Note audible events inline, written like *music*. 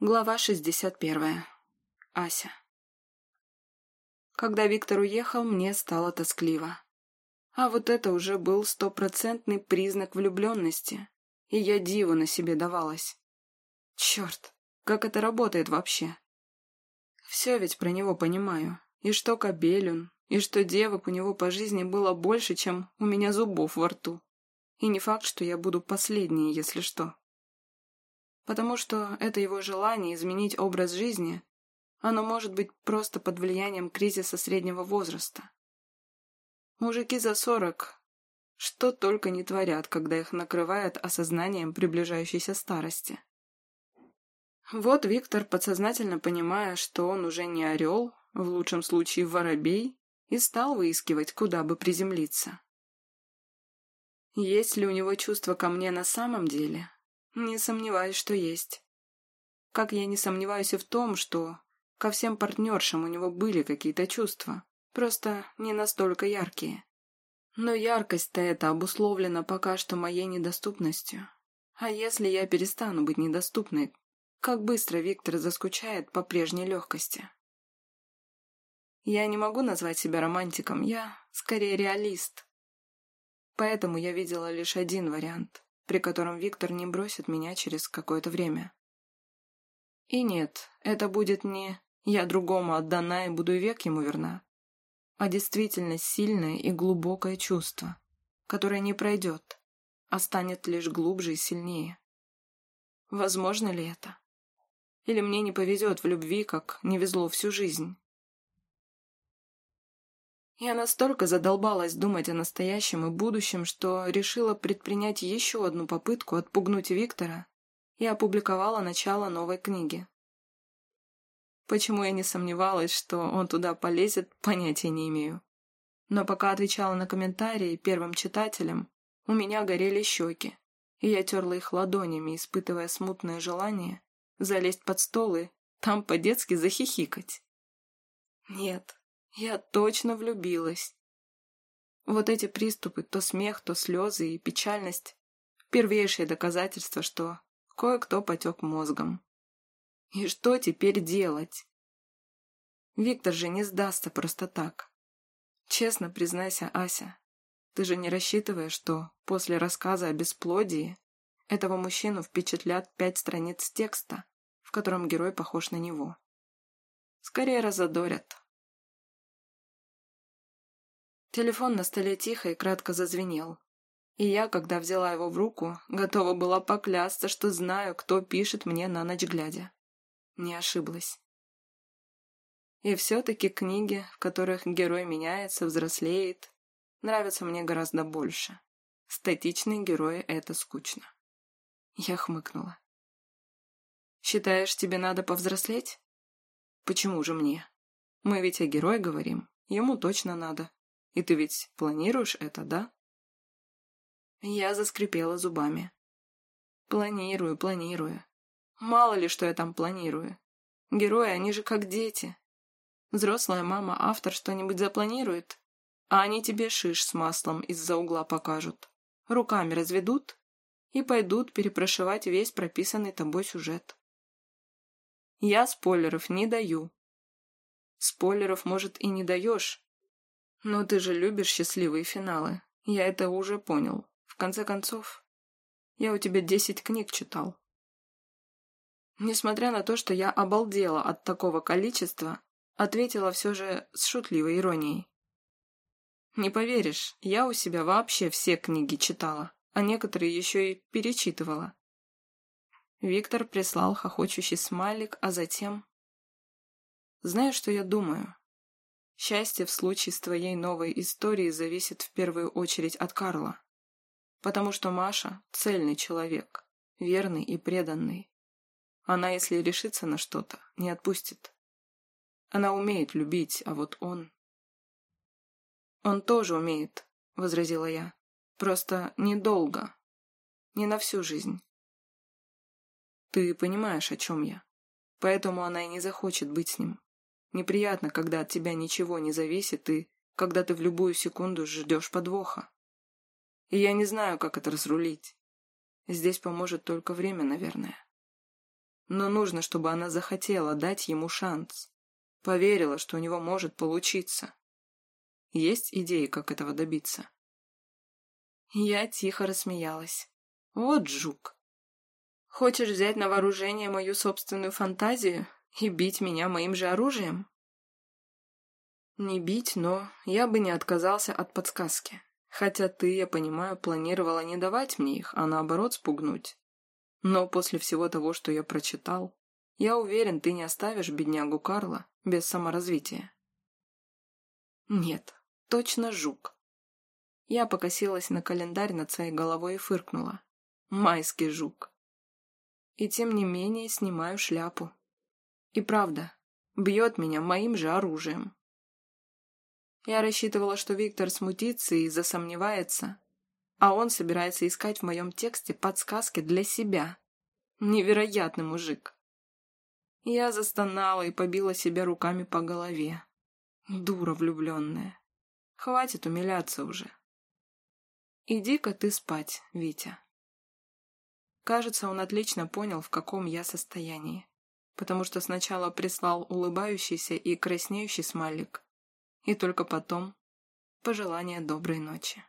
Глава 61. Ася. Когда Виктор уехал, мне стало тоскливо. А вот это уже был стопроцентный признак влюбленности, и я диву на себе давалась. Черт, как это работает вообще? Все ведь про него понимаю, и что кобель и что девок у него по жизни было больше, чем у меня зубов во рту. И не факт, что я буду последней, если что потому что это его желание изменить образ жизни, оно может быть просто под влиянием кризиса среднего возраста. Мужики за сорок что только не творят, когда их накрывает осознанием приближающейся старости. Вот Виктор, подсознательно понимая, что он уже не орел, в лучшем случае воробей, и стал выискивать, куда бы приземлиться. Есть ли у него чувство ко мне на самом деле, не сомневаюсь, что есть. Как я не сомневаюсь и в том, что ко всем партнершам у него были какие-то чувства, просто не настолько яркие. Но яркость-то эта обусловлена пока что моей недоступностью. А если я перестану быть недоступной, как быстро Виктор заскучает по прежней легкости? Я не могу назвать себя романтиком, я скорее реалист. Поэтому я видела лишь один вариант при котором Виктор не бросит меня через какое-то время. И нет, это будет не «я другому отдана и буду век ему верна», а действительно сильное и глубокое чувство, которое не пройдет, а станет лишь глубже и сильнее. Возможно ли это? Или мне не повезет в любви, как не везло всю жизнь? Я настолько задолбалась думать о настоящем и будущем, что решила предпринять еще одну попытку отпугнуть Виктора и опубликовала начало новой книги. Почему я не сомневалась, что он туда полезет, *laughs* понятия не имею. Но пока отвечала на комментарии первым читателям, у меня горели щеки, и я терла их ладонями, испытывая смутное желание залезть под стол и там по-детски захихикать. Нет, я точно влюбилась. Вот эти приступы, то смех, то слезы и печальность — первейшее доказательство, что кое-кто потек мозгом. И что теперь делать? Виктор же не сдастся просто так. Честно признайся, Ася, ты же не рассчитываешь, что после рассказа о бесплодии этого мужчину впечатлят пять страниц текста, в котором герой похож на него. Скорее разодорят, Телефон на столе тихо и кратко зазвенел. И я, когда взяла его в руку, готова была поклясться, что знаю, кто пишет мне на ночь глядя. Не ошиблась. И все-таки книги, в которых герой меняется, взрослеет, нравятся мне гораздо больше. Статичные герои — это скучно. Я хмыкнула. «Считаешь, тебе надо повзрослеть?» «Почему же мне? Мы ведь о герое говорим. Ему точно надо. И ты ведь планируешь это, да? Я заскрипела зубами. Планирую, планирую. Мало ли, что я там планирую. Герои, они же как дети. Взрослая мама, автор что-нибудь запланирует, а они тебе шиш с маслом из-за угла покажут. Руками разведут и пойдут перепрошивать весь прописанный тобой сюжет. Я спойлеров не даю. Спойлеров, может, и не даешь, но ты же любишь счастливые финалы. Я это уже понял. В конце концов, я у тебя десять книг читал. Несмотря на то, что я обалдела от такого количества, ответила все же с шутливой иронией. Не поверишь, я у себя вообще все книги читала, а некоторые еще и перечитывала. Виктор прислал хохочущий смайлик, а затем... Знаешь, что я думаю? Счастье в случае с твоей новой историей зависит в первую очередь от Карла. Потому что Маша – цельный человек, верный и преданный. Она, если решится на что-то, не отпустит. Она умеет любить, а вот он... «Он тоже умеет», — возразила я. «Просто недолго. Не на всю жизнь». «Ты понимаешь, о чем я. Поэтому она и не захочет быть с ним. Неприятно, когда от тебя ничего не зависит и когда ты в любую секунду ждешь подвоха. И я не знаю, как это разрулить. Здесь поможет только время, наверное. Но нужно, чтобы она захотела дать ему шанс. Поверила, что у него может получиться. Есть идеи, как этого добиться? Я тихо рассмеялась. Вот жук. Хочешь взять на вооружение мою собственную фантазию и бить меня моим же оружием? Не бить, но я бы не отказался от подсказки. Хотя ты, я понимаю, планировала не давать мне их, а наоборот спугнуть. Но после всего того, что я прочитал, я уверен, ты не оставишь беднягу Карла без саморазвития. Нет, точно жук. Я покосилась на календарь над своей головой и фыркнула. Майский жук. И тем не менее снимаю шляпу. И правда, бьет меня моим же оружием. Я рассчитывала, что Виктор смутится и засомневается, а он собирается искать в моем тексте подсказки для себя. Невероятный мужик. Я застонала и побила себя руками по голове. Дура влюбленная. Хватит умиляться уже. Иди-ка ты спать, Витя. Кажется, он отлично понял, в каком я состоянии, потому что сначала прислал улыбающийся и краснеющий смайлик, и только потом пожелание доброй ночи.